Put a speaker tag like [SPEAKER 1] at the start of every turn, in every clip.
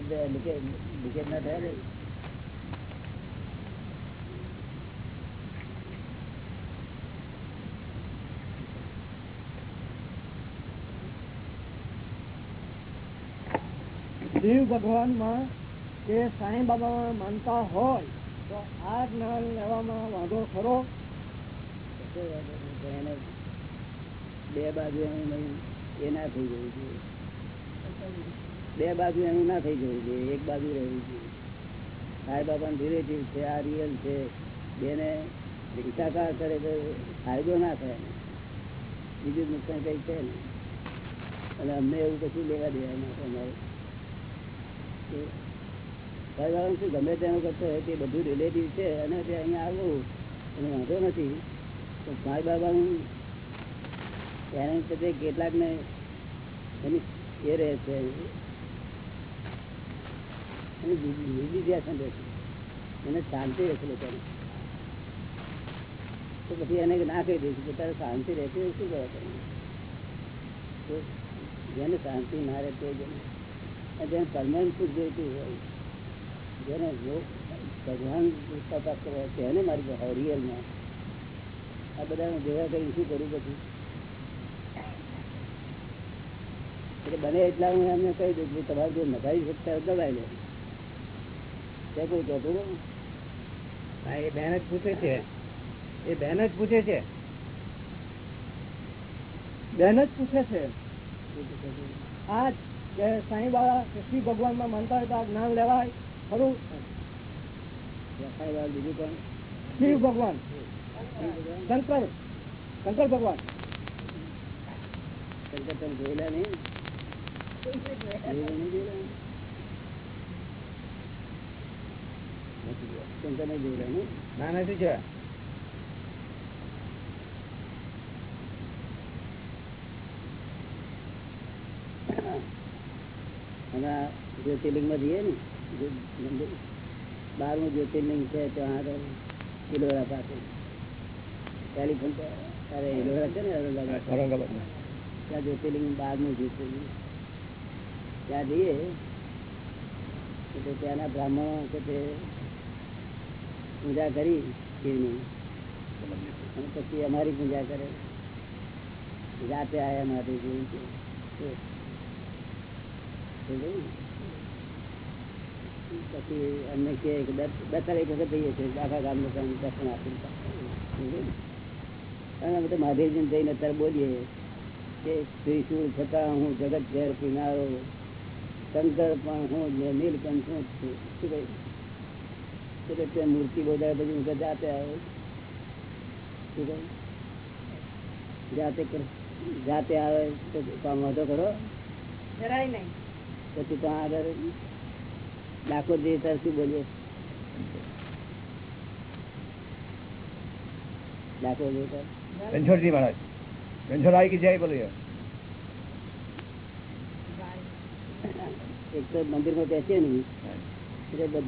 [SPEAKER 1] Leakage leakage ના થયા ને.
[SPEAKER 2] શિવ ભગવાનમાં કે સાંઈ બાબા માનતા હોય તો આ જ્ઞાન લેવામાં વાંધો ખરો?
[SPEAKER 1] એને બે બાજુ એના થઈ ગયું જોઈએ બે બાજુ એનું ના થઈ જવું જોઈએ, એક બાજુ રહેવું જોઈએ. સાંઈ બાબા રિલેટિવ છે, આ રિયલ છે. બેને હિસાકાર કરે તો ફાયદો ના થાય બીજું નુકસાન કઈ છે ને અને અમને એવું કશું લેવા દેવા અમારે. સાંઈ બાબાને શું ગમે તેનું કરતો હોય તે બધું રિલેટિવ છે અને તે અહીંયા આવવું અને વાંધો નથી. તો સાંઈ બાબાનું પેરેન્ટ્સ કેટલાકને એની એ રહે છે. એની શાંતિ રહેશે લોકોને તો પછી એને ના કહી દઈશું કે તારે શાંતિ રહેતી હોય શું કરવા જેને શાંતિ ના રહેતી હોય જેને. પરમાનન્ટ સુખ જોઈતી હોય, જેને ભગવાન તપાસ કરવા એને મારી પાસે રિયલમાં આ બધા ભેગા કરી શું કરું પછી? એટલે બને એટલા હું એમને કહી દઉં કે તમારે જો નભાઈ શકતા દબાઈ લે. કોઈ કહેતું નહીં.
[SPEAKER 2] હા એ બેન જ પૂછે છે. એ બેન જ પૂછે છે. બેન જ પૂછે છે. આ કે સાંઈ બાબા કે શિવ ભગવાનમાં માનતા હોય તો આ જ્ઞાન લેવાય. ખરું?
[SPEAKER 1] દેખાય વાળું બીજું કોણ?
[SPEAKER 2] શિવ ભગવાન.
[SPEAKER 1] શિવ ભગવાન?
[SPEAKER 2] શંકર. શંકર ભગવાન.
[SPEAKER 1] શંકર તમે જોયેલા નહીં. નહીં
[SPEAKER 2] ના છે.
[SPEAKER 1] અને જ્યોતિર્લિંગમાં જઈએ ને બારમું જ્યોતિર્લિંગ છે ત્યાં ઇલોરા પાસે. ટેલિફોન અરે ઇલોરા છે ને ઔરંગાબાદ ત્યાં જ્યોતિર્લિંગ બારમું જ્યોતિર્લિંગ. ત્યાં જઈએ ત્યાંના બ્રાહ્મણો છે તે પૂજા કરી શિવની અને પછી અમારી પૂજા કરે. જાતે સમજાયું ને? પછી અમને કે દસ તારીખ વખત જઈએ છીએ. આખા ગામ લોકો દર્શન ને? અને તો મહાદેવજીને જઈને અત્યારે બોલીએ કે ત્રિશુળ છતાં હું જગત ઘેર પીનારો શંકર પણ હું નીલકંઠ હું છું. શું કહ્યું? એટલે ત્યાં મૂર્તિ બોલાય પછી જાતે આવે. જાતે જાતે આવે તો કામ વાંધો કરો
[SPEAKER 2] જરાય નહીં.
[SPEAKER 1] પછી ત્યાં આગળ ડાકોર જઈએ ત્યારે શું બોલીએ. ડાકોર જઈએ ત્યારે
[SPEAKER 2] રણછોડજી મહારાજ. રણછોડ આવી કે જય બોલીએ?
[SPEAKER 1] એક તો મંદિરમાં બેસીએ નહીં એટલે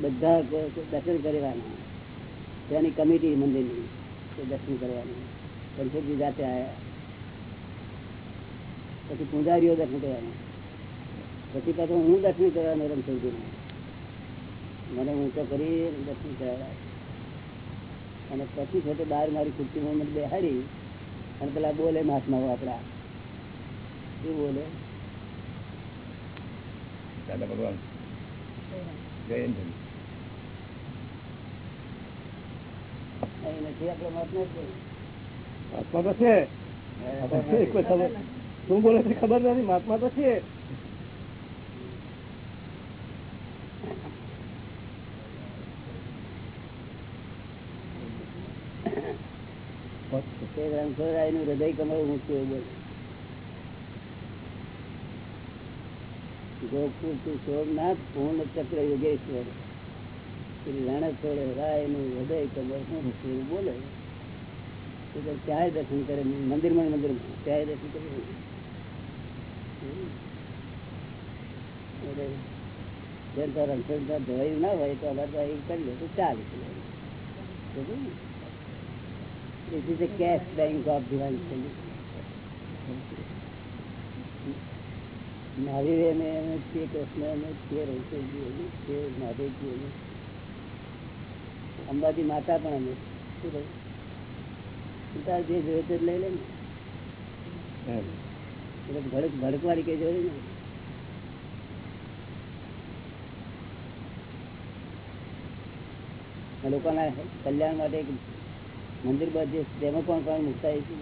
[SPEAKER 1] બધ- દર્શન કરવાના. ત્યાંની કમિટી મંદિરની તે દર્શન કરવાની. પંચોજી જાતે આવ્યા પછી પૂજારીઓ દર્શન કરવાના. પછી પાછું હું દર્શન કરવાનો રણછોડજીને મને ઊંચો કરી દર્શન કરાવ્યા અને પછી છે તો બહાર મારી ખુરશીમાં મને બેહાડી અને પેલા બોલે મહાત્માઓ આપણા શું બોલે?
[SPEAKER 2] દાદા ભગવાન. જયંત
[SPEAKER 1] નથી મહાત્મા
[SPEAKER 2] તો છે શું બોલે છે ખબર નથી મહાત્મા તો છે
[SPEAKER 1] તે રણછોડરાયનું હૃદય કમળ ઊંચું બોલે. ગોકુળ સોમનાથ પૂર્ણ ચક્ર યોગેશ્વર શ્રી રણછોડ રાયનું હૃદય કમર શું બોલે તો દર્શન કરે મંદિરમાં મંદિર મંદિરમાં ચારે દર્શન કરે એટલે જેમ તો રણછોડ ધોવાયું ના હોય તો અમારે અહીં કરી લે, તો ચાલે સમજ્યું ને? This is a cash bank of divine solution. Mahavir એને એને છીએ કૃષ્ણ એને છીએ રહીશજી એને છીએ મહાદેવજી એને અંબાજી માતા પણ અમે શું તાર જે જોયે તે લઈ લે ને. એટલે ભડક ભડકવાળી કઈ જોયું ને. લોકોના કલ્યાણ માટે એક મંદિર જે તેમાં પણ કોણ મુકતા છે.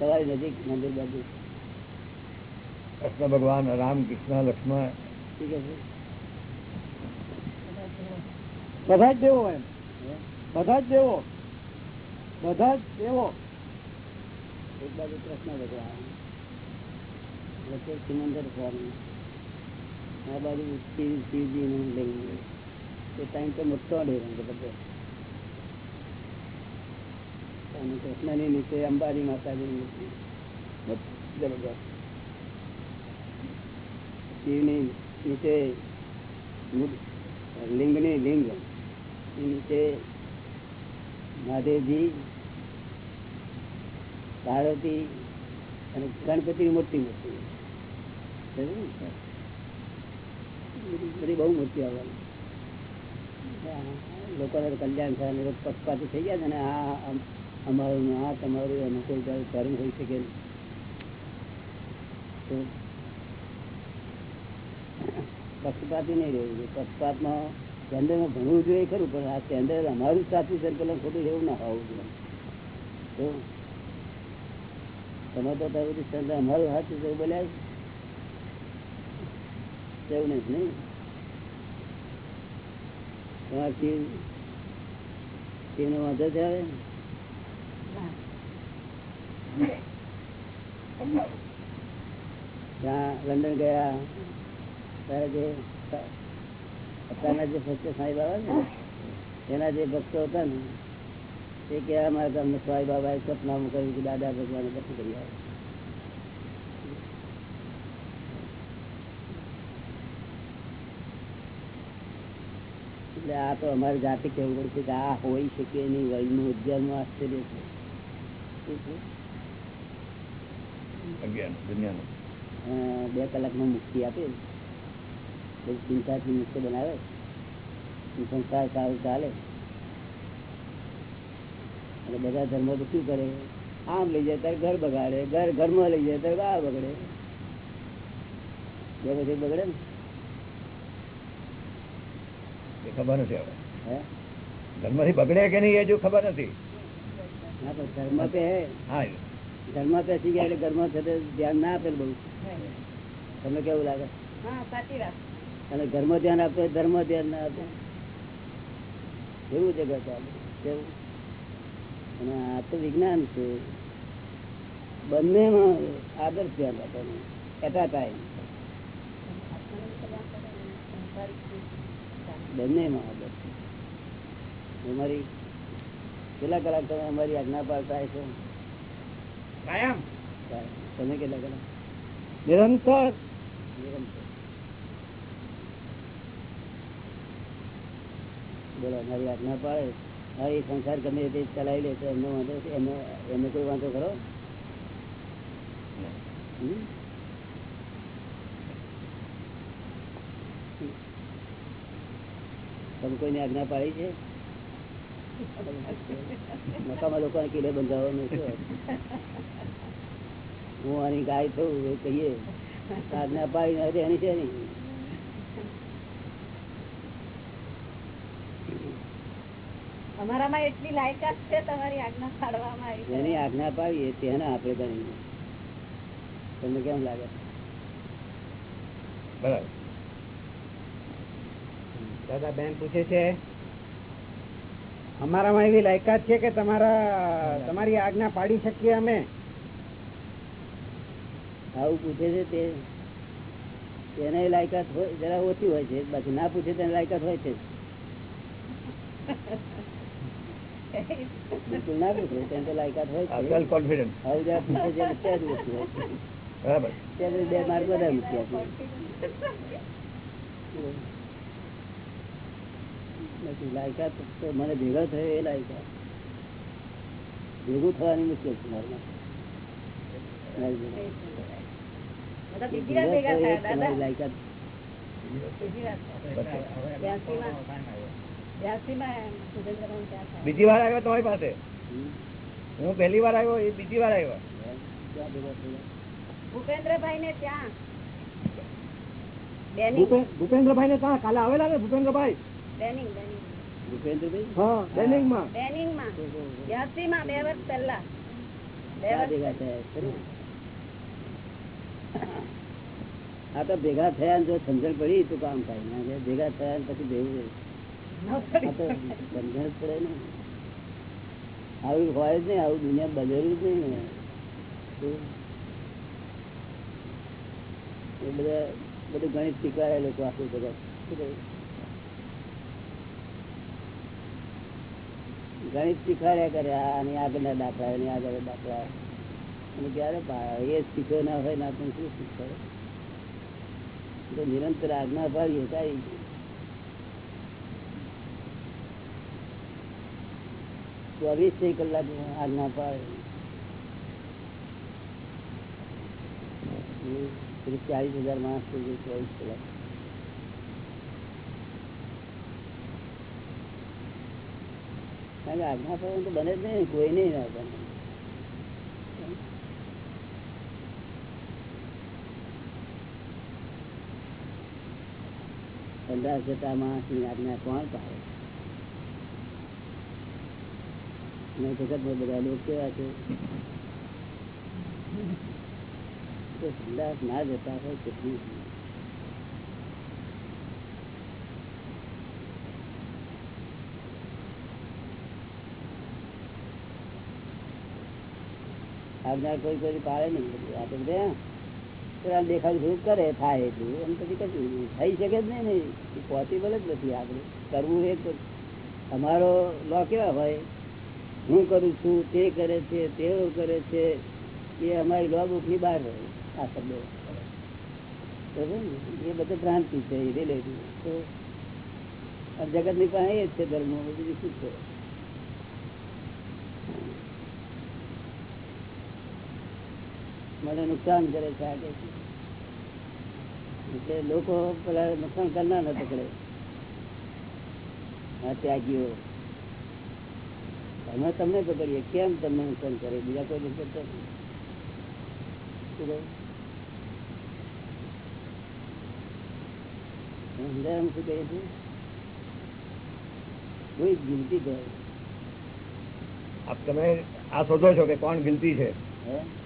[SPEAKER 1] તમારી નજીક મંદિર બાજુ.
[SPEAKER 3] કૃષ્ણ ભગવાન રામ કૃષ્ણ લક્ષ્મણ.
[SPEAKER 1] ઠીક છે.
[SPEAKER 2] બધા જ દેવો એમ. બધા જ દેવો. બધા જ દેવો.
[SPEAKER 1] એક બાજુ કૃષ્ણ ભગવાન વચ્ચે સિમંદર સ્વામી આ બાજુ શિવ શિવજી નું લિંગ એ ટાઈમ તો મોટો ડેરો બધો. અને કૃષ્ણની નીચે અંબાજી માતાજીની મૂર્તિ જબરદસ્ત શિવની નીચે લિંગની લિંગ. નીચે મહાદેવજી પાર્વતી અને ગણપતિની મોટી મૂર્તિ. બધી બહુ મૂર્તિ આવવાની. લોકોને કલ્યાણ થાય અને પક્ષપાતી થઈ ગયા છે ને આ અમારું આ તમારું એનું કોઈ જયારે ધર્મ હોઈ શકે પક્ષપાતી નહીં રહેવું જોઈએ. પક્ષપાતમાં સ્ટેન્ડર્ડમાં ભણવું જોઈએ ખરું, પણ આ સ્ટેન્ડર્ડ અમારું સાચું છે ખોટું એવું ના હોવું જોઈએ. તો તમે તો ત્યાં બધું સ્ટેન્ડર્ડ અમારું સાચું છે બોલ્યા એવું નથી નહીં તમારે વાંધો છે હવે ત્યાં લંડન ગયા. ત્યારે જે અત્યારના જે ભક્તો સાંઈ બાબા ને, એના જે ભક્તો હતા ને, એ કહેવા મારા અમને સ્વાઈ બાબાએ સપનામાં કહ્યું કે દાદા ભગવાન પછી કરી આવે. એટલે આ તો અમારે જાતે કહેવું પડશે કે આ હોઈ શકે નહીં, વયનું ઉદ્યાનમાં આશ્ચર્ય છે શું છે?
[SPEAKER 3] અગિયાર દુનિયાનું
[SPEAKER 1] અ, બે કલાકમાં મુક્તિ આપે. ચિંતાથી મુક્ત બનાવે. સંસાર સારું ચાલે. અને બધા ધર્મો તો શું કરે? આમ લઈ જાય ત્યારે ઘર બગાડે. ઘર ઘરમાં લઈ જાય ત્યારે આ બગડે. બે પછી બગડે ને.
[SPEAKER 3] ખબર નથી હવે.
[SPEAKER 1] હે?
[SPEAKER 3] ધર્મથી બગડે કે નહીં એ જો ખબર નથી.
[SPEAKER 1] ધર્મ પે હે.
[SPEAKER 3] હા
[SPEAKER 1] ધર્મ પેસી ગયા એટલે ઘરમાં છે ધ્યાન ના આપે ને બહુ. તમને કેવું લાગે? અને ઘરમાં ધ્યાન આપે ધર્મ ધ્યાન ના આપે. એવું છે આ કેવું? અને આ તો વિજ્ઞાન છે. બંનેમાં આદર્શ ધ્યાન રાખવાનું. એટ અ ટાઈમ બંનેમાં આદર્શ. અમારી કેટલા કલાક તમે અમારી આજ્ઞા પાડતા હશો
[SPEAKER 2] કાયમ.
[SPEAKER 1] તમે કેટલા કલાક?
[SPEAKER 2] નિરંતર.
[SPEAKER 1] નિરંતર. બોલો અમારી આજ્ઞા પાડે હા એ સંસાર ગમે તે ચલાવી લે તો એમનો વાંધો છે એમને એમને કોઈ વાંધો ખરો? હમ? તમે કોઈની આજ્ઞા પાડી છે? નકામા લોકોને કિલે બંધાવવાનું છે. હું આની ગાય થયું એ કહીએ. પાડી નથી એની છે નહીં.
[SPEAKER 4] અમારામાં એટલી લાયકાત છે તમારી આજ્ઞા પાડવામાં આવી છે.
[SPEAKER 1] એની આજ્ઞા પાડીએ તેને આપણે કરી તમને કેમ લાગે?
[SPEAKER 3] બરાબર.
[SPEAKER 2] દાદા બેન પૂછે છે અમારામાં એવી લાયકાત છે કે તમારા તમારી આજ્ઞા પાડી શકીએ અમે.
[SPEAKER 1] આવું પૂછે છે તે એને લાયકાત હોય જરા ઓછી હોય છે. બાકી ના પૂછે તેને લાયકાત હોય છે. બિલકુલ ના પૂછે તેને લાયકાત હોય છે.
[SPEAKER 3] કોન્ફિડન્સ
[SPEAKER 1] આવું જરા પૂછે છે ત્યાં જ ઓછી હોય
[SPEAKER 3] બરાબર.
[SPEAKER 1] બે માર્ગ વધારે મૂકી બાકી લાયકાત તો મને ભેગા થયો એ લાયકાત. ભેગું થવાની મુશ્કેલ છે મારા
[SPEAKER 4] બીજી વાર
[SPEAKER 1] લાયકાત.
[SPEAKER 4] બીજી
[SPEAKER 3] આવ્યો તમારી પાસે? હું પહેલી વાર આવ્યો એ બીજી વાર આવ્યો?
[SPEAKER 4] ભૂપેન્દ્રભાઈ ને ત્યાં.
[SPEAKER 2] ભૂપેન્દ્રભાઈ ને ત્યાં? કાલે આવેલા ને ભૂપેન્દ્રભાઈ?
[SPEAKER 1] આ તો ભેગા થયા ને જો સમજણ પડી તો કામ થાય ના કે ભેગા થયા ને પછી ભેગું રહે. આ તો સમજણ જ પડે ને આવું હોય જ નહીં આવું દુનિયા બદલેલું જ નહીં ને શું? એ બધા બધું ગણિત શીખવાડે લોકો આખું જગત શું ગણિત શીખવાડ્યા કર્યા આની આગળના દાખલા એની આગળ દાખલા. અને ક્યારે એ શીખ્યો ના હોય ને આપણે શું શીખવાડે? તો નિરંતર આજ્ઞા પાડીએ કાંઈ ચોવીસ કલાક આજ્ઞા પાડે ચાલીસ હજાર માણસ થઈ ચોવીસ કલાક. કારણ આજ્ઞા પાડવાનું તો બને જ નહીં, કોઈ નહીં ના બને પંદર જતા માણસની આજ્ઞા કોણ પાડે? બધા લોકો કેવા છે? સંદાસ ના જતા હોય, કેટલું આજ્ઞા કોઈ કોઈ પાડે નહીં. આપણે દેખાડું થોડું કરે, થાય એટલું. એમ પછી કશું થઈ શકે જ નહીં નહીં પોસિબલ જ નથી આપણે. કરવું એ અમારો લો કેવા હોય? હું કરું છું, તે કરે છે, તેઓ કરે છે. એ અમારી લો બુકની બહાર હોય. આ શબ્દો? એ બધું ભ્રાંતિ છે, એ રિલેટિવ તો જગતની પાસે એ જ છે ધર્મ. બીજું શું છે? મને નુકસાન કરે છે આ એટલે લોકો પેલા નુકસાન કરનાર ન પકડે. આ ત્યાગીઓ. અમે તમને પકડીએ. કેમ તમને નુકસાન કરે? બીજા કોઈ નુકસાન? સમજાય શું? કહીએ છીએ કોઈ ગિલતી કહે
[SPEAKER 3] આપ તમે આ શોધો છો કે કોણ ગિલતી છે?
[SPEAKER 1] હે?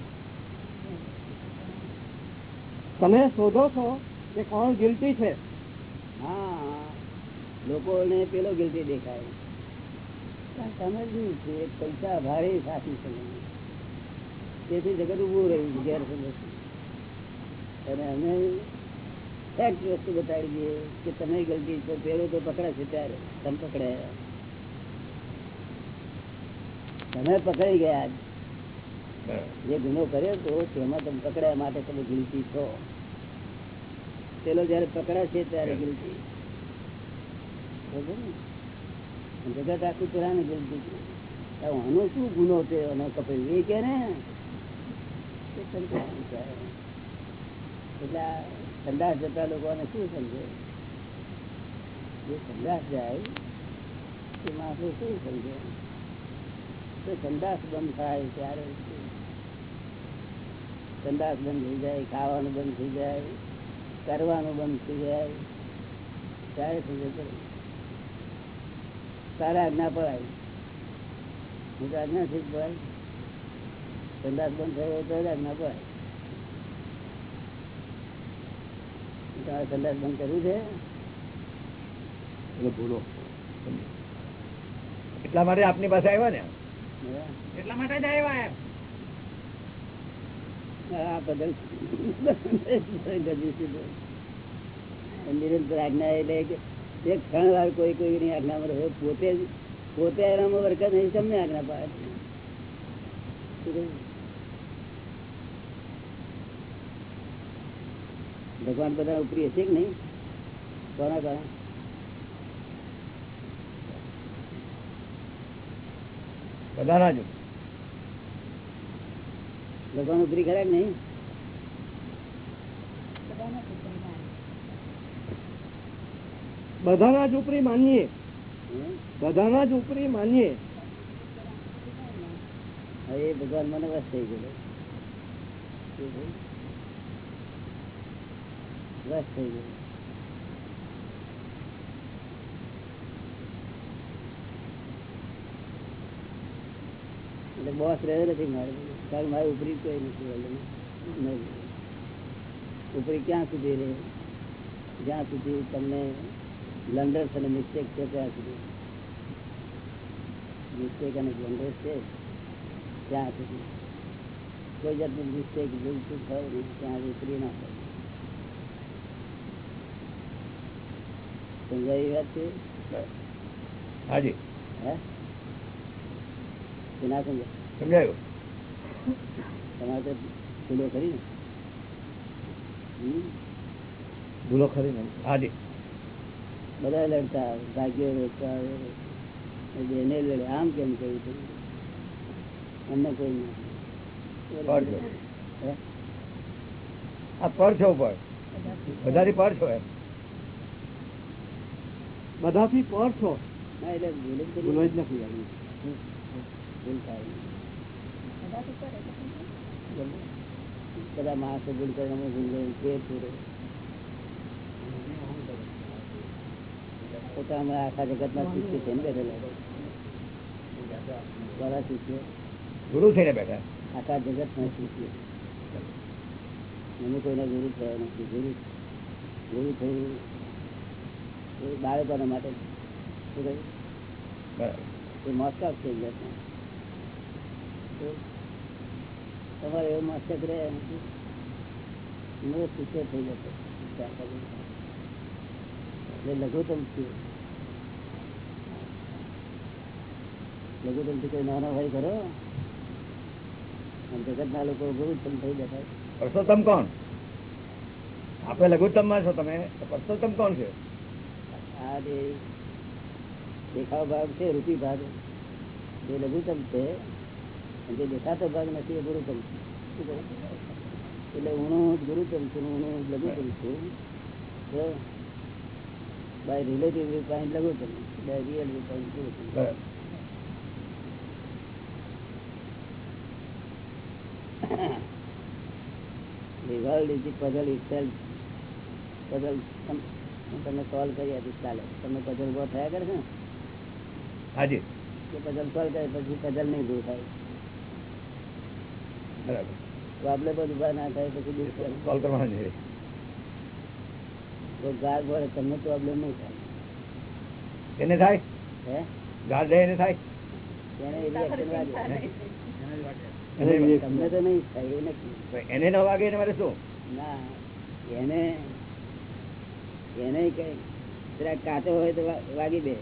[SPEAKER 2] તમે શોધો છો કે કોણ ગિલ્ટી છે?
[SPEAKER 1] હા, લોકોને પેલો ગિલ્ટી દેખાય. સમજવું છે, પૈસા ભારે સાચી સમજ તેથી જગત ઉભું રહ્યું ગેરસમજ અને અમે ફેક્ટ વસ્તુ બતાવી દઈએ કે તમે ગલતી છો, પેલો તો પકડે છે ત્યારે, તમે પકડાયા. તમે પકડાઈ ગયા. જે ગુનો કર્યો તો તેમાં તમે પકડાયા માટે તમે ગિલતી છો પેલો જયારે પકડાશે ત્યારે ગિલતી બરોબર ને? જગત આખું પેલાને ગિલતી છે. હવે આનો શું ગુનો છે અને કપિલ એ કે ને એ સંતોષ વિચારે. એટલે આ સંદાસ જતા લોકોને શું સમજે જે સંદાસ જાય એ માણસો શું સમજે તો સંદાસ બંધ થાય ત્યારે શું? સંદાસ બંધ થઈ જાય ખાવાનું બંધ થઈ જાય કરવાનું બંધ થઈ જાય. ત્યારે થઈ પડે તારા આજ્ઞા પડાય હું તો આજ્ઞા થઈ ભાઈ સંદાસ બંધ થયો તો આજ્ઞા પડાય તમારે સંદાસ બંધ કરવું છે.
[SPEAKER 3] એટલે ભૂલો. એટલા માટે આપની પાસે આવ્યા ને?
[SPEAKER 2] એટલા માટે જ આવ્યા
[SPEAKER 1] નિરંતર આજ્ઞા એટલે એક ક્ષણ વાર કોઈ કોઈની આજ્ઞામાં રહ્યો પોતે પોતે એનામાં વર્ક નહીં તમને આજ્ઞા પાડે? ભગવાન બધા ઉપરી હશે કે નહીં? કોના કોના
[SPEAKER 3] બધાના જ
[SPEAKER 1] ભગવાન ઉપરી ખરા કે નહીં?
[SPEAKER 4] બધાના.
[SPEAKER 2] જ ઉપરી માનીએ? બધાના જ ઉપરી માનીએ.
[SPEAKER 1] એ ભગવાન મને વસ થઈ ગયો. વસ થઈ ગયો. એટલે બોસ રહ્યો નથી મારે. કારણ મારે ઉપરી કોઈ નથી ઉપરી ક્યાં સુધી રહે? જ્યાં સુધી તમને બ્લન્ડર્સ અને મિસ્ટેક છે ત્યાં સુધી. મિસ્ટેક અને બ્લન્ડર્સ છે ત્યાં સુધી. કોઈ જાતની મિસ્ટેક બિલકુલ થાય નહીં ત્યાં ઉપરી ના થાય સમજાવી વાત છે
[SPEAKER 3] હાજી.
[SPEAKER 1] હે? કે ના સમજાય?
[SPEAKER 3] સમજાયું
[SPEAKER 1] તમારે તો ભૂલો કરી ને. હમ?
[SPEAKER 3] ભૂલો ખરી ને. હાજી
[SPEAKER 1] બધા લડતા ભાગ્યો વેચવા એને લડે. આમ કેમ કહ્યું હતું અમને કોઈ ના
[SPEAKER 3] પર છો
[SPEAKER 1] હે?
[SPEAKER 3] આ પર છો પર બધાથી પર છો એમ.
[SPEAKER 2] બધાથી પર છો
[SPEAKER 1] ના એટલે ભૂલ જ કરી.
[SPEAKER 2] ભૂલો જ નથી આવી
[SPEAKER 1] ભૂલ થાય? બધા માણસો ભૂલ કરે અમે ભૂલ પૂરો. પોતા અમે આખા જગતમાં શિષ્ય છે ને બેઠેલા. બરા શિષ્ય.
[SPEAKER 3] ગુરુ થઈને બેઠા.
[SPEAKER 1] આખા જગતમાં શિષ્ય. મને કોઈને ગુરુ થયો નથી. ગુરુ ગુરુ થયું એ બાળકોના માટે શું કહ્યું એ મોસ્ટ છે થઈ તો તમારે એવો મસ્તક રહે મોટો થઈ જતો. એટલે લઘુત્તમ છીએ લઘુત્તમથી કોઈ નાનો ભાઈ કરો જગત ના લોકો ગુરુત્તમ થઈ જતા.
[SPEAKER 3] પરસોત્તમ કોણ? આપણે લઘુત્તમમાં છો તમે પરસોત્તમ કોણ છે?
[SPEAKER 1] આ દેખાવ ભાગ છે રૂપી ભાગ. જે લઘુત્તમ છે. જે દેખાતો ભાગ નથી એ ગુરુત્તમ છે. એટલે હું જ ગુરુત્તમ છું હું લઘુત્તમ છું. બાય રિલેટિવ પોઈન્ટ લઘુત્તમ બાય રિયલ પોઈન્ટ
[SPEAKER 3] બરાબર.
[SPEAKER 1] The world is the puzzle itself. Puzzle તમ- હું તમને સોલ્વ કરી આપીશ ચાલે તમે પઝલ ઊભો થયા કરે છે ને?
[SPEAKER 3] હાજી.
[SPEAKER 1] પઝલ સોલ્વ કરે પછી પઝલ નહીં દૂર થાય.
[SPEAKER 3] બરાબર
[SPEAKER 1] પ્રોબ્લેમ જ ઊભા ના થાય પછી
[SPEAKER 3] કોલ કરવાનો છે.
[SPEAKER 1] તો ગાર ભરે તમને પ્રોબ્લેમ નહીં થાય.
[SPEAKER 3] એને થાય?
[SPEAKER 1] હે?
[SPEAKER 3] ગાળ દે એને થાય?
[SPEAKER 1] એને એવી action લાગે
[SPEAKER 3] એને
[SPEAKER 1] તમને તો નહીં થાય એ નક્કી
[SPEAKER 3] એને ન વાગે એને મારે શું?
[SPEAKER 1] ના એને એને કઈ જરા કાચો હોય તો વાગી દે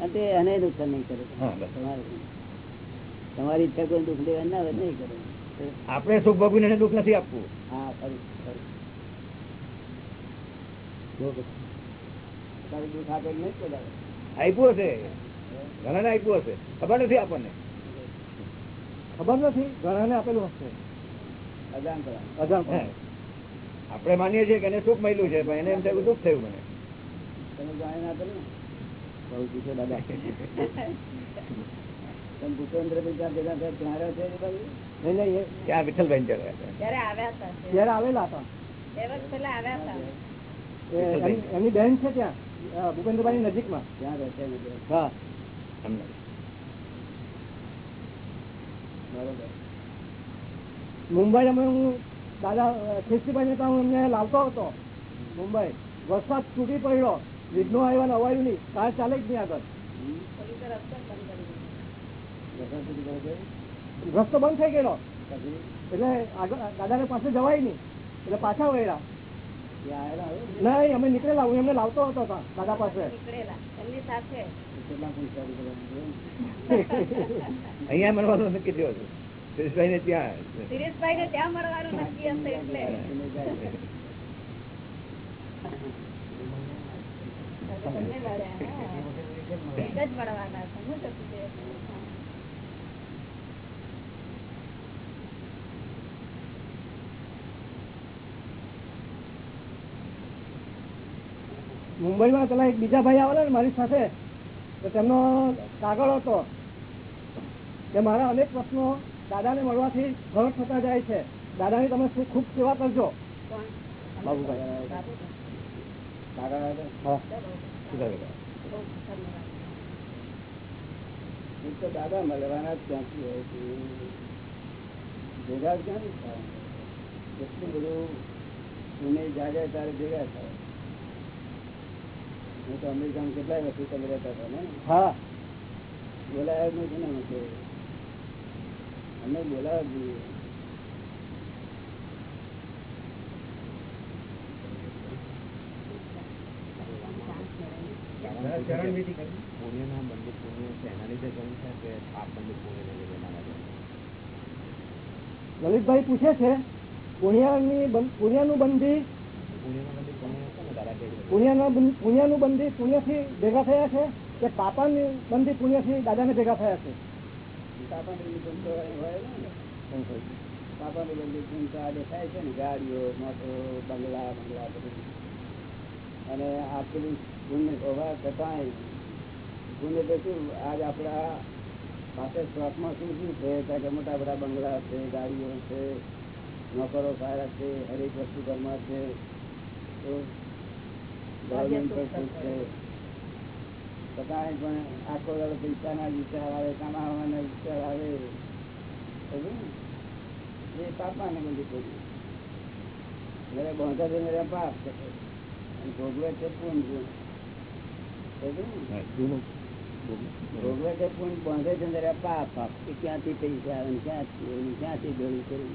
[SPEAKER 1] અને તે એને નુકસાન નહીં કરે. તમારે તમારી ઈચ્છા કોઈ દુઃખ લેવા ના હોય નહીં કરે.
[SPEAKER 3] આપણે સુખ ભોગવીને એને દુઃખ નથી આપવું.
[SPEAKER 1] હા ખરું ખરું. દુઃખ આપે નહીં કોઈ
[SPEAKER 3] આપ્યું હશે. ઘણાને આપ્યું હશે. ખબર નથી આપણને.
[SPEAKER 2] ખબર નથી ઘણાને આપેલું હશે.
[SPEAKER 1] અજાણ કરવાનું.
[SPEAKER 2] અજાણ
[SPEAKER 3] હે. આપણે માનીએ છીએ કે એને સુખ મળ્યું છે પણ એને એમ થયું દુઃખ થયું મને.
[SPEAKER 1] તમે જાણી ના આપેલું બહુ દાદા. ત્યાં ત્યાં
[SPEAKER 3] ત્યાં હતા.
[SPEAKER 4] હતા
[SPEAKER 2] આવેલા હતા?
[SPEAKER 4] હતા.
[SPEAKER 2] એમની- બેન છે ત્યાં? ભૂપેન્દ્રભાઈ નજીકમાં?
[SPEAKER 1] ત્યાં રહે છે ને
[SPEAKER 2] હા.
[SPEAKER 1] બરોબર.
[SPEAKER 2] મુંબઈ અમે હું દાદા ખ્રિસ્તીભાઈ ત્યાં હું એમને લાવતો હતો. મુંબઈ. વરસાદ તૂટી પડ્યો. વિઘ્નો આવ્યા ને અવાયું નહીં. કાર ચાલે જ નહીં આગળ.
[SPEAKER 4] રસ્તો બંધ
[SPEAKER 2] થઈ ગયેલો. એટલે દાદા પાસે જવાય નહીં. એટલે પાછા વળ્યા.
[SPEAKER 1] ત્યાં
[SPEAKER 2] નહીં અમે નીકળેલા. હું એમને લાવતો હતો ત્યાં દાદા પાસે.
[SPEAKER 3] અહીંયા મળવાનું નક્કી થયો છે સુરેશભાઈ ને ત્યાં
[SPEAKER 4] ને ત્યાં મળવાનું નક્કી હશે એટલે. એક જ મળવાના હું થતું તે? હા.
[SPEAKER 2] મુંબઈમાં પેલા એક બીજા ભાઈ આવેલા ને મારી સાથે તો તેમનો કાગળ હતો કે મારા અનેક પ્રશ્નો દાદાને મળવાથી ઘર થતા જાય છે. દાદાની તમે ખૂબ- સેવા કરજો.
[SPEAKER 1] દાદા મળવાના જ ક્યાંથી હોય છે. ભેગા ક્યાંથી થાય? એટલું બધું જાગે ત્યારે ભેગા થાય. હું તો અમેરિકામાં કેટલાય વર્ષો તમે રહેતા હતા ને?
[SPEAKER 2] હા.
[SPEAKER 1] બોલાયા નથી ને અમે. બોલાવા જોઈએ.
[SPEAKER 5] પુણ્યના પુણ્ય છે એના લીધે ગયું છે કે પાપ બંદૂક પુણ્યને લીધે ના
[SPEAKER 2] લલિતભાઈ પૂછે છે પુણ્યની પુણ્યનું બંધી
[SPEAKER 5] પુણ્યના બંદૂક પુણ્ય છે ને દાદા કહે છે
[SPEAKER 2] પુણ્યના બંધી પુણ્યથી ભેગા થયા છે કે પાપાની બંધી પુણ્યથી દાદાને ભેગા થયા છે?
[SPEAKER 1] પાપાની બધી ચિંતા ને. ભેગા થયા દેખાય છે ને ગાડીઓ મોટો બંગલા બંગલા બધું. અને આ પેલું ગુણ હોવા છતાંય ગુણ તો શું? આજ આપણા પાસે શોખમાં શું શું છે? ત્યાં કે મોટા બધા બંગલા છે ગાડીઓ છે નોકરો સારા છે હરેક વસ્તુ ઘરમાં છે. તો છતાંય પણ આખો દાડો પૈસાના વિચાર આવે કમાવાના વિચાર આવે. સમજ્યું ને? બધું કર્યું મેરે બાંધા છે મેરે પાપ છે. અને ભોગવે છે પુણ્ય સમજ્યું ને?
[SPEAKER 3] હા, જૂનું.
[SPEAKER 1] ભોગવે છે પુણ્ય બાંધે છે મેરે પાપ એ ક્યાંથી પૈસા આવે ક્યાંથી ક્યાંથી ભેળું
[SPEAKER 3] કર્યું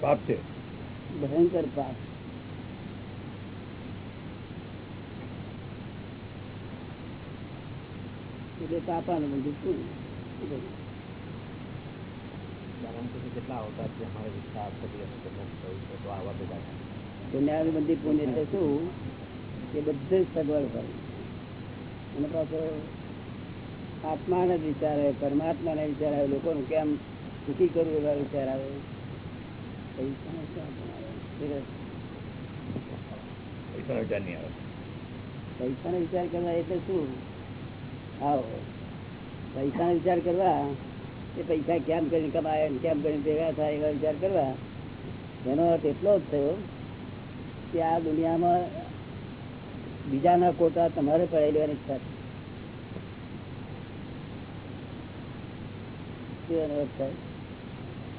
[SPEAKER 3] પાપ છે.
[SPEAKER 1] ભયંકર પાપ એટલે પાપાનું બધું પુણ્ય શું
[SPEAKER 5] કેટલા અવતાર છે અમારે તો આવા
[SPEAKER 1] પુણ્યાનું બધી પુણ્ય એટલે શું? કે બધે જ સગવડ કરે અને પાછો આત્માને જ વિચાર આવે લોકો વિચાર આવે લોકોને કેમ સુખી કરવું એવા વિચાર આવે? આવે.
[SPEAKER 3] પૈસાનો વિચાર
[SPEAKER 1] કરવા એટલે શું? આવો. પૈસાનો વિચાર કરવા. એ પૈસા કેમ કરીને કમાય ને કેમ કરીને ભેગા થાય એવા વિચાર કરવા. એનો અર્થ એટલો જ થયો કે આ દુનિયામાં બીજાના કોટા તમારે પડાવી લેવાની ઈચ્છા છે.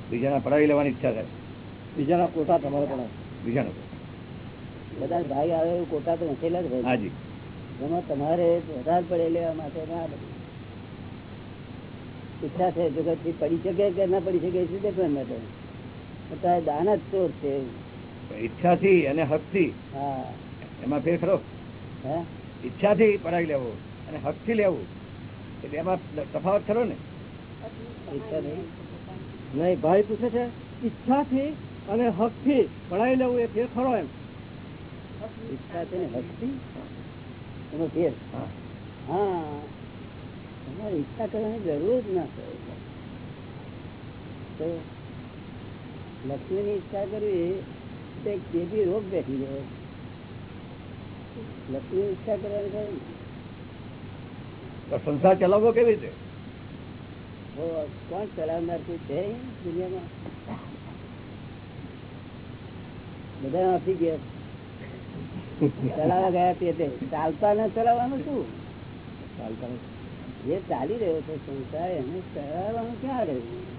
[SPEAKER 3] બીજાના પડાવી લેવાની ઈચ્છા થાય.
[SPEAKER 2] બીજાના કોટા તમારે પણ
[SPEAKER 3] બીજાના
[SPEAKER 1] બધા ભાઈ આવે કોટા તો નથી જ ભાઈ.
[SPEAKER 3] હાજી.
[SPEAKER 1] એમાં તમારે વધારે પડે લેવા માટે ના ઈચ્છા છે જગતથી પડી શકે કે ના પડી શકે એ ડિપેન્ડ માટે? અત્યારે દાન જ ચોર છે.
[SPEAKER 3] ઈચ્છા થી અને હકથી.
[SPEAKER 1] હા.
[SPEAKER 3] એમાં ફેર ખરો.
[SPEAKER 1] હે?
[SPEAKER 3] ઈચ્છાથી પડાવી લેવું અને હકથી લેવું. એટલે એમાં તફાવત ખરો ને?
[SPEAKER 1] ઈચ્છા નહીં.
[SPEAKER 2] નહીં ભાઈ પૂછે છે ઈચ્છા થી અને હકથી પડાવી લેવું એ ફેર ખરો એમ.
[SPEAKER 1] ઈચ્છા છે ને ભક્તિ એનો ફેર હા. તમારે ઈચ્છા કરવાની જરૂર જ ના પડે લક્ષ્મી લક્ષ્મીની ઈચ્છા કરવી તો એક બેબી રોગ બેઠી જાય લક્ષ્મીની ઈચ્છા કરવાની.
[SPEAKER 3] તો સંસાર ચલાવવો કેવી રીતે?
[SPEAKER 1] તો કોણ ચલાવનાર કોઈ છે દુનિયામાં? બધા આપી ગયા ચલાવવા ગયા તે તે ચાલતા ને ચલાવવાનું શું?
[SPEAKER 3] ચાલતા નથી.
[SPEAKER 1] જે ચાલી રહ્યો છે સંસાર એને ચલાવવાનું ક્યાં રહ્યું?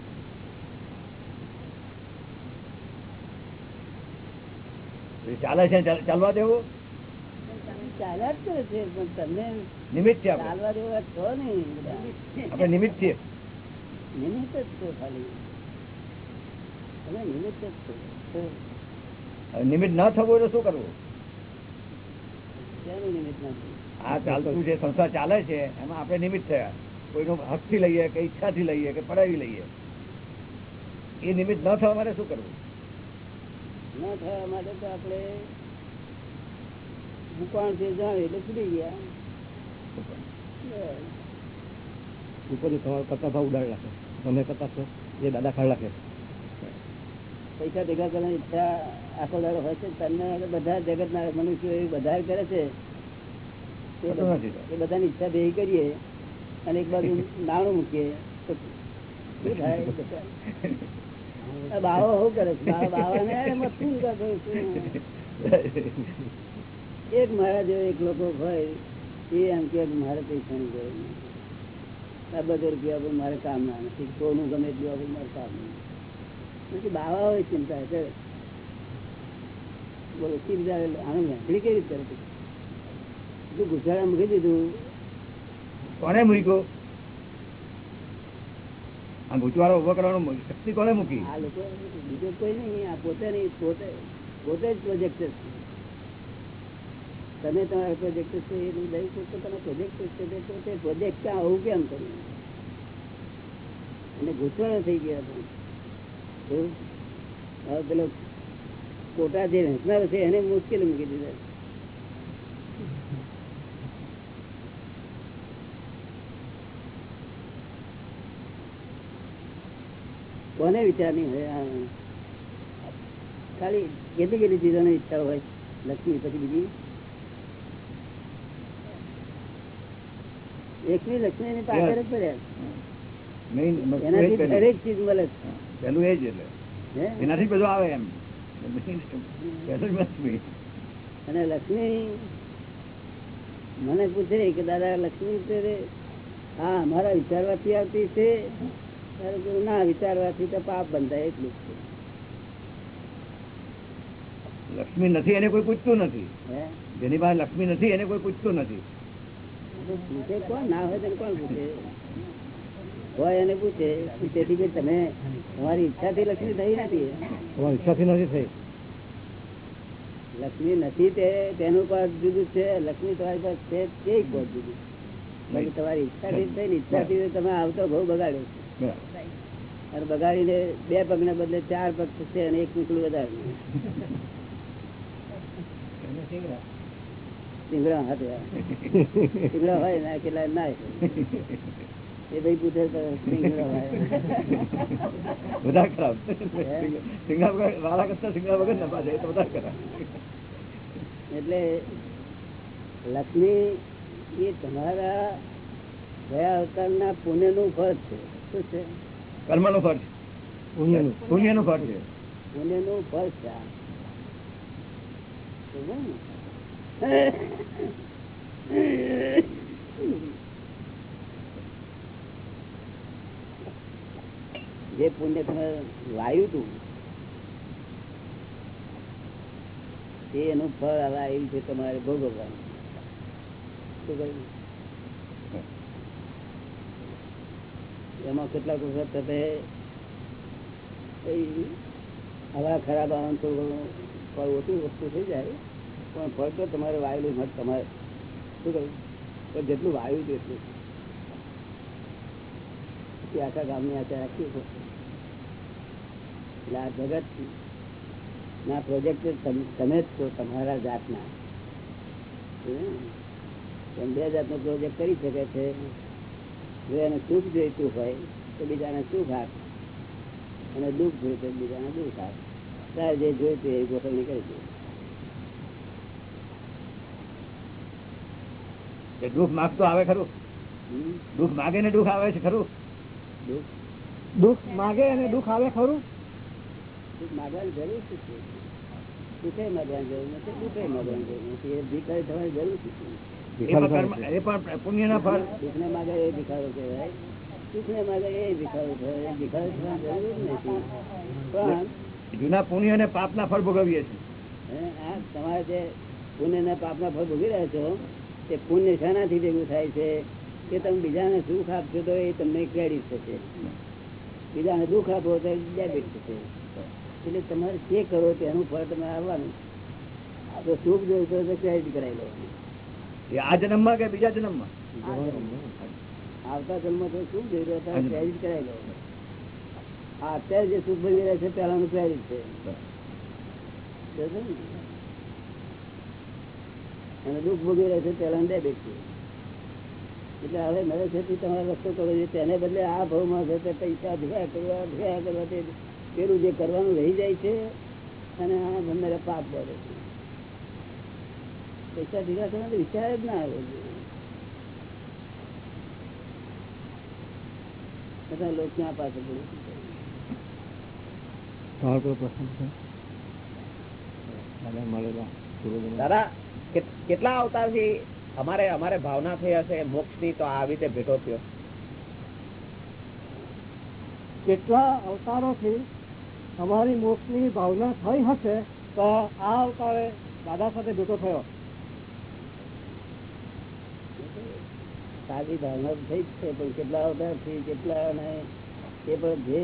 [SPEAKER 3] એ ચાલે છે ચાલ- ચાલવા દેવું?
[SPEAKER 1] ચાલ્યા જ કરે છે પણ તમને
[SPEAKER 3] નિમિત્ત છે આપણે?
[SPEAKER 1] ચાલવા દેવા છો નહીં. બધા.
[SPEAKER 3] આપણે નિમિત્ત છીએ.
[SPEAKER 1] નિમિત્ત જ છો ખાલી. તમે નિમિત્ત જ છો. તો
[SPEAKER 3] હવે નિમિત્ત ન થવું એટલે શું કરવું?
[SPEAKER 1] શેનું નિમિત્ત નથી
[SPEAKER 3] આ ચાલતું જે સંસાર ચાલે છે એમાં આપણે નિમિત્ત થયા. કોઈનો હકથી લઈએ કે ઈચ્છાથી લઈએ કે પડાવી લઈએ. એ નિમિત્ત ન થવા માટે શું કરવું?
[SPEAKER 1] ન થવા માટે તો આપણે દુકાન છે જાણે એટલે છૂટી ગયા.
[SPEAKER 2] ઉપર તમારો કરતા ભાવ ઉડાડી નાખે તમે કરતા છો એ દાદા ખાડ નાખે
[SPEAKER 1] પૈસા ભેગા કરવાની ઈચ્છા આખો દાડો હોય છે તમને બધા જગતના મનુષ્યો એ બધા કરે છે. એ બધાની ઈચ્છા ભેગી કરીએ અને એક બાજુ નાણું મૂકીએ તો શું થાય? બાવા શું કરે છે? બાવા- બાવાને શું એક મારા જેવો એક લોકો હોય એ એમ કે મારે પૈસાની જરૂર નથી. આ બધો રૂપિયા મારે કામ ના નથી. સોનું ગમે એટલું આપે મારે કામ નથી બાવા હોય ચિંતા છે બોલો ચિંતા આનું વેંકડી કેવી રીતે કરે તું ગુજરાત મૂકી દીધું
[SPEAKER 3] કોને મૂક્યો? આ ગુચવારો ઊભો કરવાનો શક્તિ કોને મૂકી?
[SPEAKER 1] આ લોકો બીજો કોઈ નહીં આ પોતે નહીં પોતે પોતે જ પ્રોજેક્ટ છે. તમે તમારા પ્રોજેક્ટ છે એ દરેક પોતાના પ્રોજેક્ટ છે તે પોતે પ્રોજેક્ટ ક્યાં આવું કેમ કર્યું? અને ગુસ્સાળો થઈ ગયા? હવે પેલો કોટા જે વેચનાર છે એને મુશ્કેલી મૂકી દીધા. કોને વિચાર નહીં હોય ખાલી કેટલી કેટલી ચીજોની ઈચ્છા હોય? લક્ષ્મી પછી બીજી? એકની લક્ષ્મી ની પાછળ જ પડ્યા એનાથી દરેક ચીજ મળે. છે.
[SPEAKER 3] પેલું એ જ એટલે. એનાથી બધું આવે એમ. લક્ષ્મી
[SPEAKER 1] અને લક્ષ્મી મને પૂછે કે દાદા લક્ષ્મી હા મારા વિચારવાથી આવતી છે. ના વિચારવાથી તો પાપ બંધાય એટલું જ
[SPEAKER 3] લક્ષ્મી નથી એને કોઈ પૂછતું નથી.
[SPEAKER 1] હે?
[SPEAKER 3] જેની પાસે લક્ષ્મી નથી એને કોઈ પૂછતું નથી.
[SPEAKER 1] પૂછે કોણ? ના હોય તેને કોણ પૂછે? હોય એને પૂછે તેથી તમે તમારી ઈચ્છાથી લક્ષ્મી થઈ નથી.
[SPEAKER 2] તમારી ઈચ્છાથી નથી થઈ.
[SPEAKER 1] લક્ષ્મી નથી તે તેનું પદ જુદું છે લક્ષ્મી તમારી પાસે છે તે પદ જુદું બાકી તમારી ઈચ્છાથી થઈ ને ઈચ્છાથી તમે આવતો બહુ બગાડ્યો છે. અને બગાડીને બે પગને બદલે ચાર પગ થશે અને એક નીકળું વધારે સિંગડા હાથે. સિંગડા હોય ને કેટલા ના એ ભાઈ પૂછે
[SPEAKER 3] વધારે ખરાબ. સિંગા વાળા કરતા સિંગા વગર નફા છે તો વધારે ખરાબ.
[SPEAKER 1] એટલે લક્ષ્મી એ તમારા ગયા અવતારના પુણ્યનું ફળ છે. શું છે?
[SPEAKER 3] કર્મનું ફળ છે.
[SPEAKER 2] પુણ્યનું
[SPEAKER 3] ખર્ચ છે.
[SPEAKER 1] પુણ્યનું ફળ છે ને? જે પુણ્ય તમે વાયું તું તે એનું ફળ હવે આવ્યું છે તમારે ભોગવવાનું. શું કહ્યું? એમાં કેટલાક વખત તમે હવા ખરાબ આવવાનું તો ફળ ઓછું વસ્તુ થઈ જાય, પણ ફળ તો તમારે વાયેલું નથી તમારે. શું કહ્યું? પણ જેટલું વાયુ છે પછી આખા ગામની આચાર રાખવી પડશે એટલે આ જગત ના પ્રોજેક્ટ તમે જ છો તમારા જાતના. એમ બે જાતનો પ્રોજેક્ટ કરી શકે છે જો એને સુખ જોઈતું હોય તો બીજાને સુખ આપ. અને દુઃખ જોઈતું બીજાને દુઃખ આપ. તારે જે જોઈતું એ ગોઠવણી કરી દે.
[SPEAKER 3] એ દુઃખ માગતો આવે ખરું? દુઃખ માગે ને દુઃખ આવે છે ખરું?
[SPEAKER 1] દુઃખ?
[SPEAKER 2] દુઃખ માગે અને દુઃખ આવે ખરું?
[SPEAKER 1] દુઃખ માગવાની જરૂર શું છે? દુઃખે માગવાની જરૂર નથી દુઃખે માગવાની જરૂર નથી. એ ભીખારી થવાની જરૂર શું
[SPEAKER 3] એ પણ કર્મ પુણ્ય ના ફળ.
[SPEAKER 1] દુઃખને માગે એ ભિખારો કહેવાય. સુખને માગે એ ભિખારો કહેવાય. ભિખારો થવાની જરૂર નથી. પણ
[SPEAKER 3] જૂના પુણ્ય અને પાપ ના ફળ ભોગવીએ છીએ.
[SPEAKER 1] આ તમારે જે પુણ્ય ને પાપના ફળ ભોગવી રહ્યા છો તે પુણ્ય શાનાથી ભેગું થાય છે. કે તમે બીજાને સુખ આપશો તો એ તમને ક્રેડિટ થશે બીજાને દુઃખ આપો તો ડેબિટ થશે. એટલે તમારે જે કરો તેનું ફળ તમે આવવાનું. આ તો સુખ જોયું તો ક્રેડિટ કરાવી લો.
[SPEAKER 3] આ જન્મમાં કે બીજા જન્મમાં?
[SPEAKER 1] આવતા જન્મ તો સુખ જોઈ રહ્યો હતા ક્રેડિટ કરાવી લો. આ અત્યારે જે સુખ ભોગવી રહ્યા છે પહેલાનું ક્રેડિટ છે? અને દુઃખ ભોગવી રહ્યા છે પહેલા ડેબિટ છે. એટલે હવે નરેશભાઈ તમારો રસ્તો કરો છો તેને બદલે આ ભાવમાં જતા પૈસા ભેગા કરવા ભેગા કરવા તે પેલું જે કરવાનું રહી જાય છે અને આ બંને પાપ પડે છે. પૈસા ભેગા કરવાનો વિચાર જ ના આવ્યો બધા લોકો ક્યાં પાસે
[SPEAKER 2] તમારો કોઈ પ્રશ્ન છે?
[SPEAKER 5] અમારે અમારે ભાવના થઈ હશે મોક્ષની તો આવી રીતે ભેટો થયો.
[SPEAKER 2] કેટલા અવતારોથી અમારી મોક્ષની ભાવના થઈ હશે તો આ અવતારે દાદા સાથે ભેટો થયો.
[SPEAKER 1] સાદી ભાવના થઈ જ છે પણ કેટલા અવતારથી કેટલા ને એ પણ જે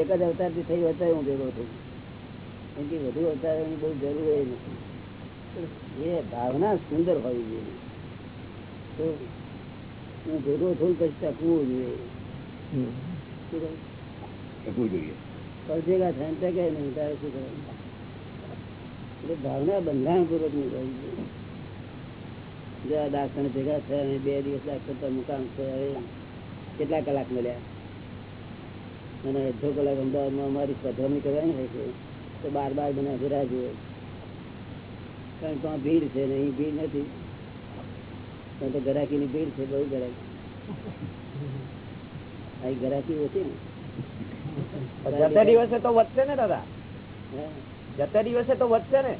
[SPEAKER 1] એક જ અવતારથી થઈ હોય તો હું ભેગો થઈ કેમ કે વધુ અવતારની બહુ જરૂર એ નથી. એ ભાવના સુંદર હોવી જોઈએ તો હું ભેગો થયું પછી ટકવું જોઈએ.
[SPEAKER 3] ટકવું જોઈએ.
[SPEAKER 1] ભેગા થાય ટકે નહીં તારે શું કરવાનું? એટલે ભાવના બંધારણ પૂર્વકની જોઈએ આ ભેગા થયા અને બે દિવસ પર મુકામ છે કેટલા કલાક મળ્યા? અને અડધો કલાક અમદાવાદમાં અમારી પધરામણી કરવાની હોય છે. તો બાર બાર મને અધરા જોઈએ કારણ કે ભીડ છે ને અહીં ભીડ નથી. ત્યાં તો ગરાકીની ભીડ છે બહુ ગરાકી. અહીં ગરાકી ઓછી ને.
[SPEAKER 5] જતા દિવસે તો વધશે ને દાદા. જતા દિવસે તો વધશે ને.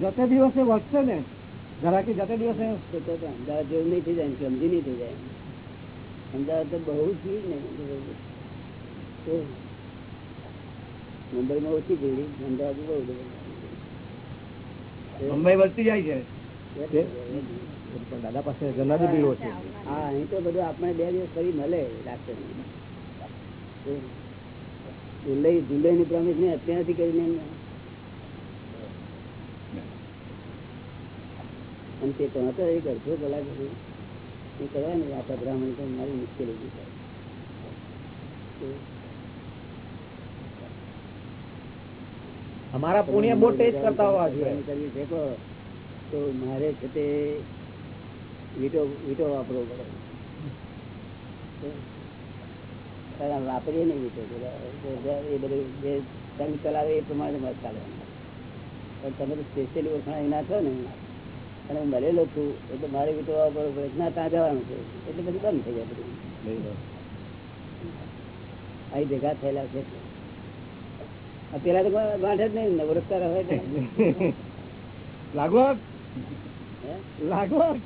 [SPEAKER 2] જતે દિવસે વધશે ને? ઘરાકી જતે દિવસે?
[SPEAKER 1] અમદાવાદ જેવું નહીં થઈ જાય સમજી નહીં થઈ જાય. અમદાવાદ તો બહુ ભીડ ને. મુંબઈમાં ઓછી ભીડ અમદાવાદ બહુ
[SPEAKER 3] મુંબઈ વધતી જાય છે.
[SPEAKER 2] પણ દાદા પાસે ગરનારી ભીડ છે.
[SPEAKER 1] હા અહીં તો બધું આપણે બે દિવસ ફરી મળે ડાક્ટર જુલાઈ જુલાઈ ની પ્રોમિસ ને અત્યારથી કરીને અને તે તો હતો અડધો કલાક એ કરવા ને પધરામણી તો મારી મુશ્કેલી થાય.
[SPEAKER 5] અમારા પુણ્ય બહુ ટેસ્ટ કરતા હોવા જોઈએ.
[SPEAKER 1] તો મારે છે તે વીટો વીટો વાપરવો પડે. વાપરીએ નહીં વીટો એ બધું જે સંઘ ચલાવે એ પ્રમાણે મત ચાલવાનું. પણ તમે તો સ્પેશિયલી ઓળખાણ ના છો ને? અને હું મળેલો છું એટલે મારે વીટો વાપરવો પડે ના ત્યાં જવાનું છે. એટલે બધું બંધ થઈ જાય બધું. અહીં ભેગા થયેલા છે. પેલા તો ગાંઠે જ નહીં નવરસતા રહે છે.
[SPEAKER 2] લાગવગ?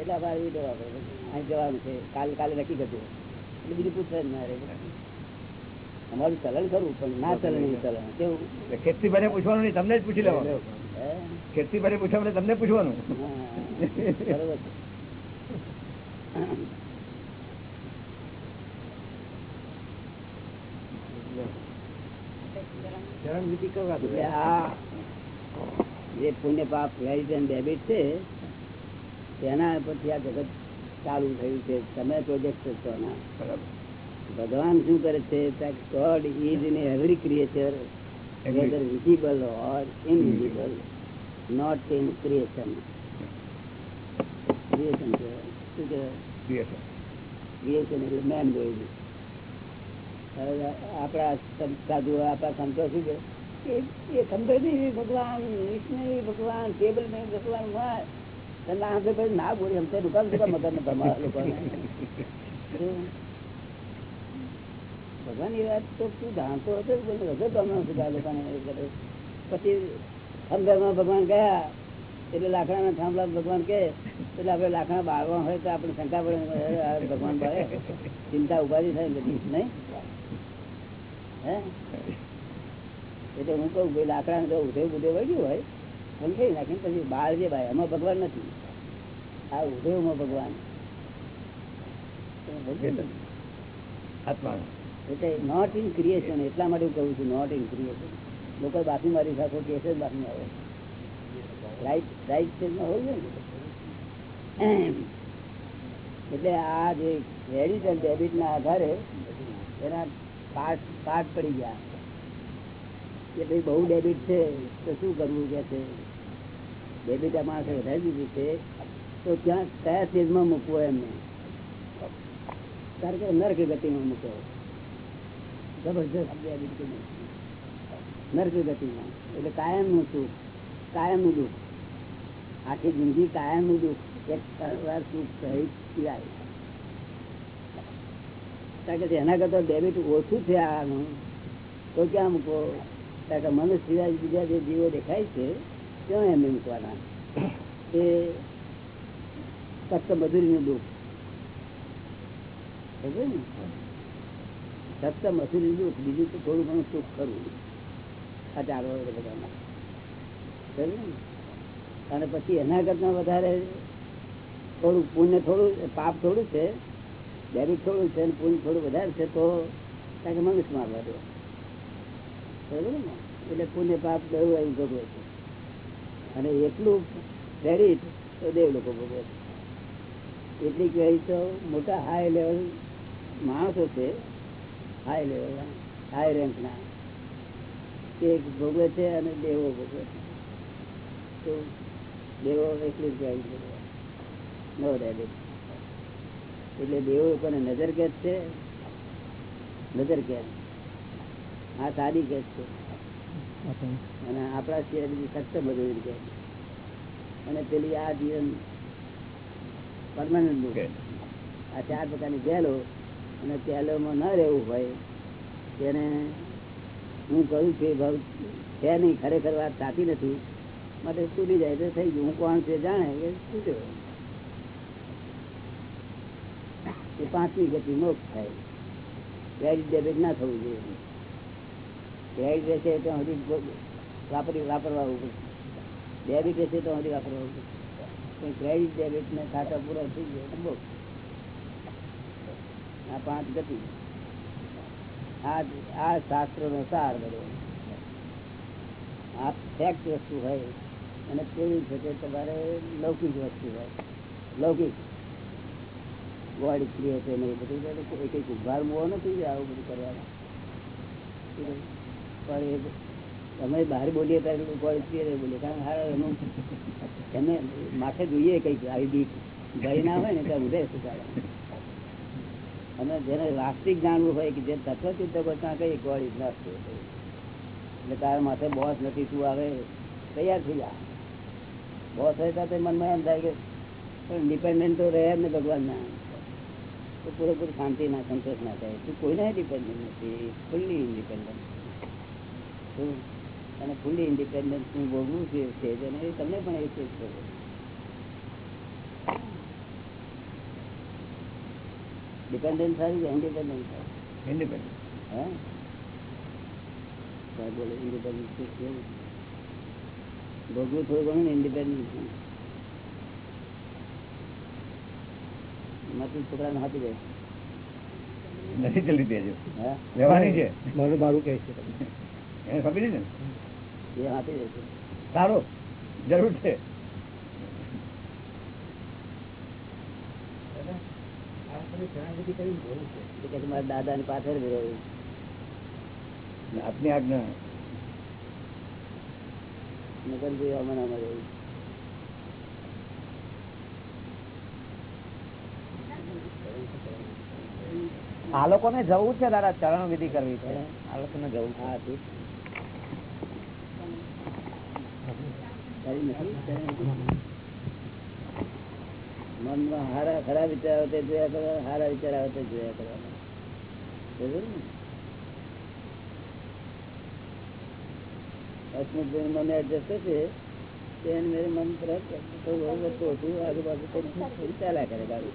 [SPEAKER 1] એટલે અમારે ઈ દવા પડે. અહીં જવાનું છે. કાલે કાલે નક્કી કરજો. એટલે બીજું પૂછે જ ના રે. અમારું ચલણ ખરું પણ ના ચલણ એવું ચલણ. કેવું?
[SPEAKER 3] ખેતી ભરે પૂછવાનું નહીં તમને જ પૂછી લેવાનું. ખેતી ભરે પૂછવા માટે તમને પૂછવાનું.
[SPEAKER 1] બરોબર.
[SPEAKER 2] ચરણ વિધિ? કરવા
[SPEAKER 1] જે પુણ્ય પાપ અને ડેબિટ છે તેના પછી આ જગત ચાલુ થયું છે. તમે પ્રોજેક્ટ છો ના. ભગવાન શું કરે છે? God is in every creature whether visible or invisible not in creation creation કહેવાય. શું કહેવાય?
[SPEAKER 3] Creation.
[SPEAKER 1] એટલે મેન made. આપણા સાધુ આપણા સંતો શું કે એ- એ સંતો નહીં, ભગવાન, વિષ્ણુ ભગવાન ટેબલ મેં ભગવાનમાં તને આપણે પછી ના બોલી, એમ તો દુકાન દુકાન મગર ને તમારા લોકોને શું? ભગવાનની વાત તો તું જાણતો હતો જ બોલે વગર ગમનો છું કે આ લોકોને એ કરે. પછી થંભરમાં ભગવાન ગયા, એટલે લાકડાના થાંભલા ભગવાન કે, એટલે આપણે લાકડા બાળવા હોય તો આપણે શંકા પડે, અરે આ ભગવાન બાળે, ચિંતા ઉપાધિ થાય ને બધી, નહીં હે એટલે હું કહું ભાઈ લાકડા ને ઉધે ઉધે વળ્યું હોય કઈ નાખીને પછી બાળ જે ભાઈ એમાં ભગવાન નથી. આ ઉધેવમાં ભગવાન. એટલે નોટ ઇન ક્રિએશન એટલા માટે હું કહું છું નોટ ઇન ક્રિએશન લોકો બાકી મારી સાથે કેસ જ બાકી આવે રાઈટ રાઈટ સ્ટેજમાં હોય ને? એટલે આ જે ક્રેડિટ અને ડેબિટ ના આધારે એના પાર્ટ પાર્ટ પડી ગયા. કે ભાઈ બહુ ડેબિટ છે, તો શું કરવું કે છે? ડેબિટ આ વધારી દીધું છે. તો ક્યાં કયા સ્ટેજમાં મૂકવો એમને? કારણ કે નર્ક ગતિમાં મૂકો જબરજસ્ત નર્ક ગતિમાં. એટલે કાયમનું સુખ, કાયમનું દુઃખ. આખી જિંદગી કાયમનું દુઃખ. એક સુખ સહિત પીવાય કારણ કે એના કરતા ડેબિટ ઓછું છે આનું. તો ક્યાં મૂકો કે મને સિવાય બીજા જે જીવો દેખાય છે ત્યાં એમને મૂકવાના. એ સપ્ત મધુરીનું દુઃખ. સમજે ને? સપ્ત મધુરી દુઃખ. બીજું તો થોડું ઘણું સુખ ખરું. આ ચાર વર્ષ બધામાં. સમજે ને? અને પછી એના કરતા વધારે થોડું પુણ્ય થોડું પાપ થોડું છે ડેરી થોડું છે પુણ્ય થોડું વધારે છે, તો કે મનુષ્ય મારવા દો. એટલે પુણ્ય પાપ ગયું એવું ભોગવે છે. અને એટલું ક્રેડિટ તો દેવ લોકો ભોગવે છે. એટલી ક્રેડિટ તો મોટા હાઈ લેવલ માણસો છે હાઈ લેવલ હાઈ રેન્કના તે ભોગવે છે અને દેવો ભોગવે છે. તો દેવો એટલી ક્રેડિટ ભોગવે નો ડેબિટ એટલે દેવો લોકોને નજર કેદ છે? નજર કેદ. આ સારી ગેસ છે. અને આપણા સિવાય બીજી સખ્ત બધું કે અને પેલી આ જીવન પરમાનન્ટ. આ ચાર પ્રકારની જેલો અને જેલોમાં ન રહેવું હોય તેને હું કહું છું ભાવ છે નહીં ખરેખર વાત સાચી નથી. માટે તૂટી જાય તો થઈ ગયું. હું કોણ છે જાણે એ તૂટ્યો એ પાંચમી ગતિ મોક્ષ થાય. ક્રેડિટ ડેબિટ ના થવું જોઈએ. ક્રેડિટ રહેશે ત્યાં સુધી વાપરી વાપરવા ઉપર ડેબિટ રહેશે તો સુધી વાપરવા પડશે ક્રેડિટ ડેબિટ ને ખાતા પૂરા થઈ ગયા બહુ. આ પાંચ ગતિ. આ આ શાસ્ત્રો નો સાર બધો. આ ફેક્ટ વસ્તુ હોય. અને કેવી છે કે તમારે લૌકિક વસ્તુ હોય. લૌકિક. ગોડ ક્રિએટ ને એ બધું. એક કઈ ઉભાર મોવો નથી આવું બધું કરવાનું. પણ અમે બહાર બોલીએ ત્યારે બોલીએ. કારણ કે એનું એમને માથે જોઈએ કંઈક આવી બીક ભય ના હોય ને ત્યાં ઉદય સુધારે અને જેને વાસ્તવિક જાણવું હોય કે જે તત્વચિંતકો ત્યાં કઈ ગોળ નોટ એટલે તારા માથે બોસ નથી, તું આવે તૈયાર થઈ જા. બોસ હોય તો મનમાં એમ થાય કે ડિપેન્ડન્ટ તો રહે જ ને ભગવાનના તો પૂરેપૂરી શાંતિ ના, સંતોષ ના થાય. તું કોઈને ડિપેન્ડન્ટ નથી ફૂલ્લી ઇન્ડિપેન્ડન્ટ તું અને ફૂલી ઇન્ડિપેન્ડન્સનું ભોગવું છે. છે અને એ તમને પણ એ છે ડિપેન્ડન્ટ થાય કે ઇન્ડિપેન્ડન્ટ થાય?
[SPEAKER 3] ઇન્ડિપેન્ડન્ટ
[SPEAKER 1] હા? સાહેબ બોલે ઇન્ડિપેન્ડન્ટ છે કેવું ભોગવું થોડું ઘણું ને ઇન્ડિપેન્ડન્ટ માથું છોકરાને હાથી દે.
[SPEAKER 3] નથી દેજો.
[SPEAKER 1] હે?
[SPEAKER 3] છે.
[SPEAKER 2] મારું મારું કહે છે.
[SPEAKER 3] એને ખબર ને?
[SPEAKER 1] એ
[SPEAKER 3] સારો. જરૂર છે.
[SPEAKER 1] એ કે મારા દાદા ની પાછળ
[SPEAKER 3] આપની આજ્ઞા.
[SPEAKER 1] નગર ભાઈ અમારા અમારે
[SPEAKER 5] આ લોકોને જવું છે દાદા ચરણ વિધિ કરવી છે. આ લોકોને જવું
[SPEAKER 1] હા ઠીક કરી નથી મનમાં હારા ખરા વિચાર આવે તે જોયા કરવા, હારા વિચાર આવે જોયા કરવાના? હસમુખભાઈ મને મન વધતું આજુબાજુ થોડું ચાલ્યા કરે ગાડી.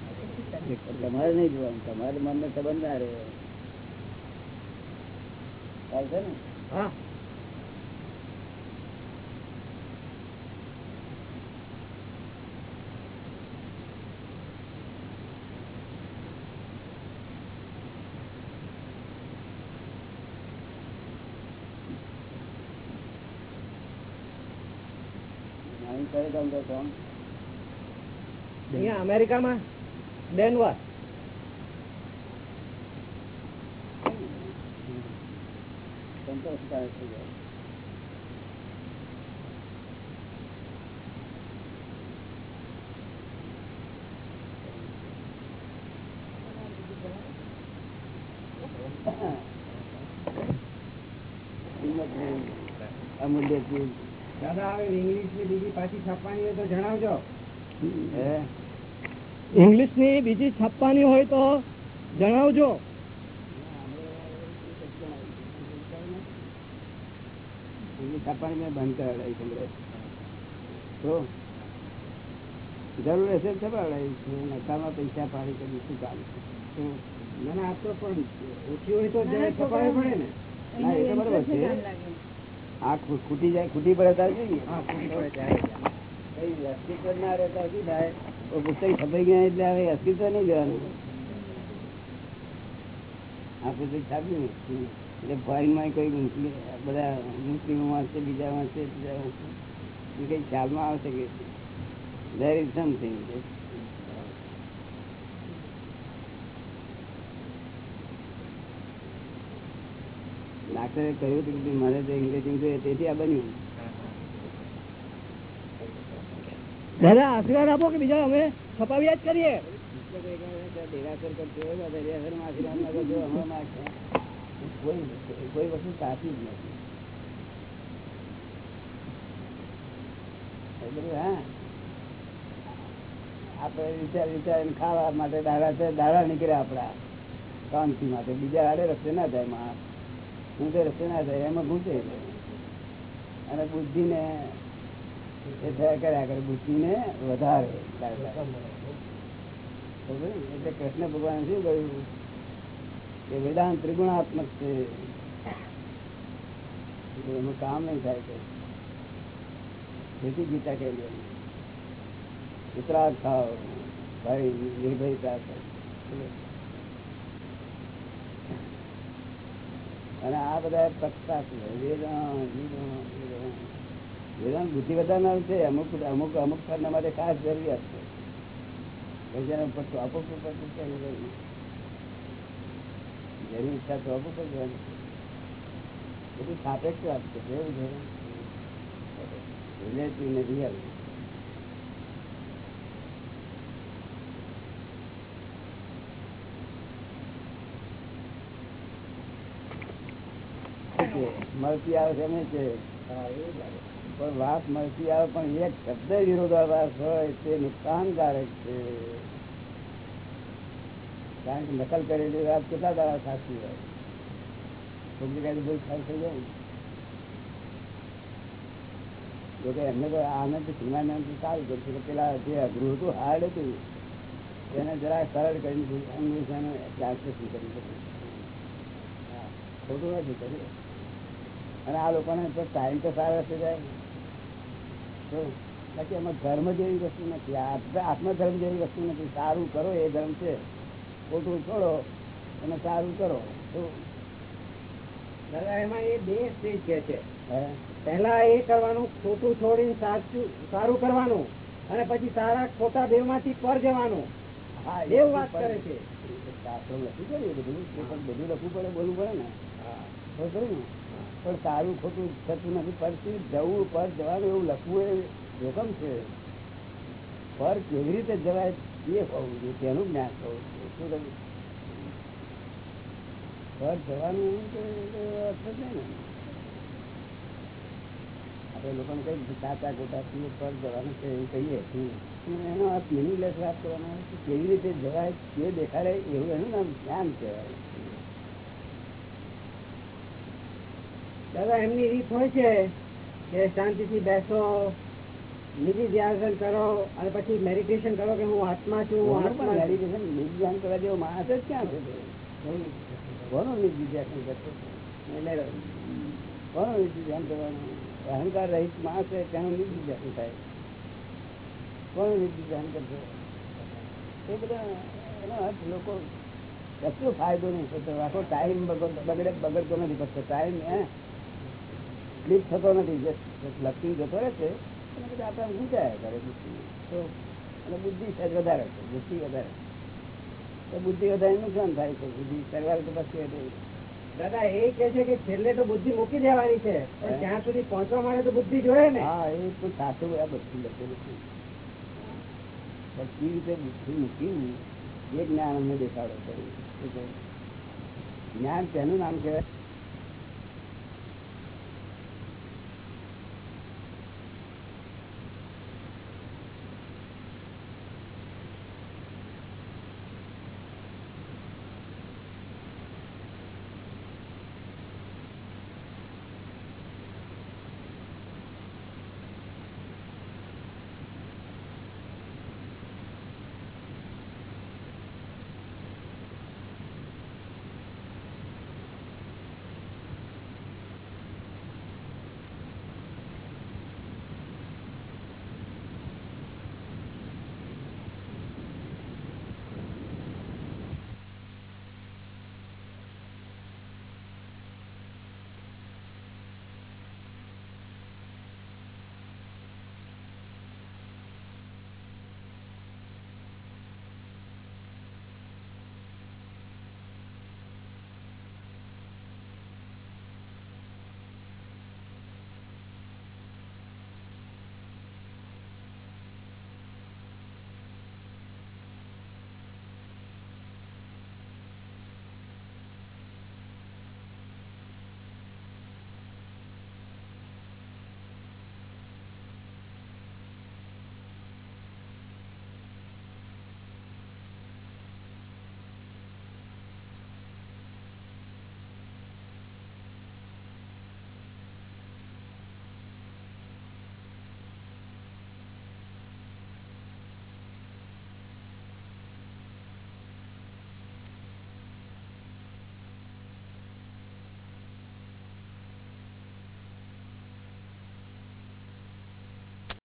[SPEAKER 1] તમારે નહીં જોવાનું, તમારે મનનો સંબંધ ના રહે ચાલશે ને? અહીં કયું કામ કરો
[SPEAKER 2] અહીંયા અમેરિકામાં? ડેનવર
[SPEAKER 1] સંતોષકારક થઈ જાય અમૂલ્ય
[SPEAKER 2] ઇંગ્લિશની બીજી છાપવાની હોય તો જણાવજો. છાપવાની
[SPEAKER 1] મેં બંધ કરાવી તો? જરૂર હશે છપાવડાવી નકામાં પૈસા પાડી કરી શું કામ
[SPEAKER 2] ના ના આપતો પણ ઓછી હોય તો છપાવી પડે ને.
[SPEAKER 1] ના એ બરોબર છે. આ ખુ- ખૂટી જાય ખૂટી પડે ત્યારે અસ્તિત્વ ના રહેતા શું થાય? પુસ્તક છપાઈ ગયા એટલે હવે અસ્તિત્વ નહીં જવાનું. આ પુસ્તક છાપ્યું એટલે ફોરેનમાં કોઈ મુસ્લિમ બધા મુસ્લિમો વાંચશે બીજા વાંચશે બીજા વાંચશે એ કઈ ખ્યાલમાં આવશે કે દેર ઇઝ something. ડાક્ટરે કહ્યું હતું કે મારે તો ઇંગ્લિશ જોઈએ તેથી આ બન્યું.
[SPEAKER 2] દાદા આશીર્વાદ આપો કે બીજા અમે છપાવ્યા જ કરીએ.
[SPEAKER 1] કોઈ વસ્તુ સાચી જ નથી. આપણે વિચાર વિચાર ખાવા માટે દાડા છે દાડા નીકળ્યા આપડા શાંતિ માટે. બીજા આડે રસ્તે ના જાય માણસ. ઊંધે રસ્તે ના જાય એમાં ઘૂસે અને બુદ્ધિને એ થયા કર્યા કરે. બુદ્ધિને વધારે એટલે કૃષ્ણ ભગવાન શું કહ્યું? કે વેદાંત ત્રિગુણાત્મક છે. એનું કામ નહીં થાય કે. જેથી ગીતા કહી ઉતરાગ થાવ ભાઈ નિર્ભયતા કર. અને આ બધા પક્ષતા. વેદાંત બુદ્ધિ વધારનાર છે અમુક અમુક અમુક ફળના માટે ખાસ જરૂરિયાત છે કરવું? જેની ઈચ્છા તો પર જવાની. બધું સાપેક્ષ વાત છે કેવું છે રિલેટિવ ને રિયલ મળતી આવે છે છે પણ વાત મળતી આવે, પણ એક શબ્દ વિરોધાભાસ હોય, તે નુકસાનકારક છે. કારણ કે નકલ કરેલી વાત કેટલા દાડા સાચી હોય. કોઈ બહુ ખ્યાલ થઈ જાય જોકે એમને તો આનંદ સિનેમાનંદ સારું કરશે કે પેલા જે અઘરું હતું, હાર્ડ હતું તેને જરા સરળ કરી અંગ્રેજાને ટ્રાન્સલેશન કરી શકું ખોટું નથી કર્યું. અને આ લોકોને તો ટાઈમ તો સારો હશે જાય બાકી એમાં ધર્મ જેવી વસ્તુ નથી. આત્મધર્મ જેવી વસ્તુ નથી. સારું કરો એ ધર્મ છે. ખોટું છોડો અને સારું કરો.
[SPEAKER 2] દાદા એમાં એ બે સ્ટેજ કે છે? પહેલા એ કરવાનું ખોટું છોડીને સાચું સારું કરવાનું અને પછી સારા ખોટા દેવમાંથી પર જવાનું.
[SPEAKER 1] હા એ
[SPEAKER 2] દેવ વાત કરે છે.
[SPEAKER 1] શાસ્ત્રો લખી છે બધું. બધું લખવું પડે બોલવું પડે ને. હા. બરોબર ને. પણ સારું ખોટું થતું નથી. પરથી જવું પર જવાનું એવું લખવું એ જોખમ છે. પર કેવી રીતે જવાય એ હોવું જોઈએ, તેનું જ્ઞાન હોવું જોઈએ. શું કહ્યું? પર જવાનું અર્થ નહીં ને. આપણે લોકોને કઈ સાચા ગોટા છીએ, પર જવાનું છે એવું કહીએ. છીએ એનો અર્થ મિનિંગલેસ વાત કરવાનો કેવી રીતે જવાય કે દેખાડે એવું એનું નામ જ્ઞાન કહેવાય.
[SPEAKER 2] દાદા એમની રીત હોય છે કે શાંતિથી બેસો નિધિ ધ્યાન કરો અને પછી મેડિટેશન કરો કે હું આત્મા છું હું આત્મા
[SPEAKER 1] મેડિટેશન નિધિ ધ્યાન કરવા જેવો માણસ જ ક્યાં છે? કોનો નિધિ ધ્યાન કરતો? એટલે નિધિ ધ્યાન કરવાનું? અહંકાર રહીત માણસ છે તેનું ધ્યાન થાય. કોનું ધ્યાન કરતો? એ બધા એનો અર્થ લોકો કશું ફાયદો નહીં થતો આખો ટાઈમ બગડે બગડતો નથી ફક્ત ટાઈમ હે? સ્લીપ થતો નથી લખી જતો રહે છે એને બધા આપણે ગુંચાયા કરે બુદ્ધિ. તો અને બુદ્ધિ સહેજ વધારે છે બુદ્ધિ વધારે તો બુદ્ધિ વધારે નુકસાન થાય છે બુદ્ધિ સરવાર તો પછી
[SPEAKER 2] દાદા એ કે છે કે છેલ્લે તો બુદ્ધિ મૂકી દેવાની છે પણ ત્યાં સુધી પહોંચવા માટે તો બુદ્ધિ જોઈએ ને.
[SPEAKER 1] હા એ તો સાચું આ બધું લખેલું છે. કેવી રીતે બુદ્ધિ મૂકી એ જ્ઞાન અમને દેખાડો કર્યું જ્ઞાન તેનું નામ કહેવાય.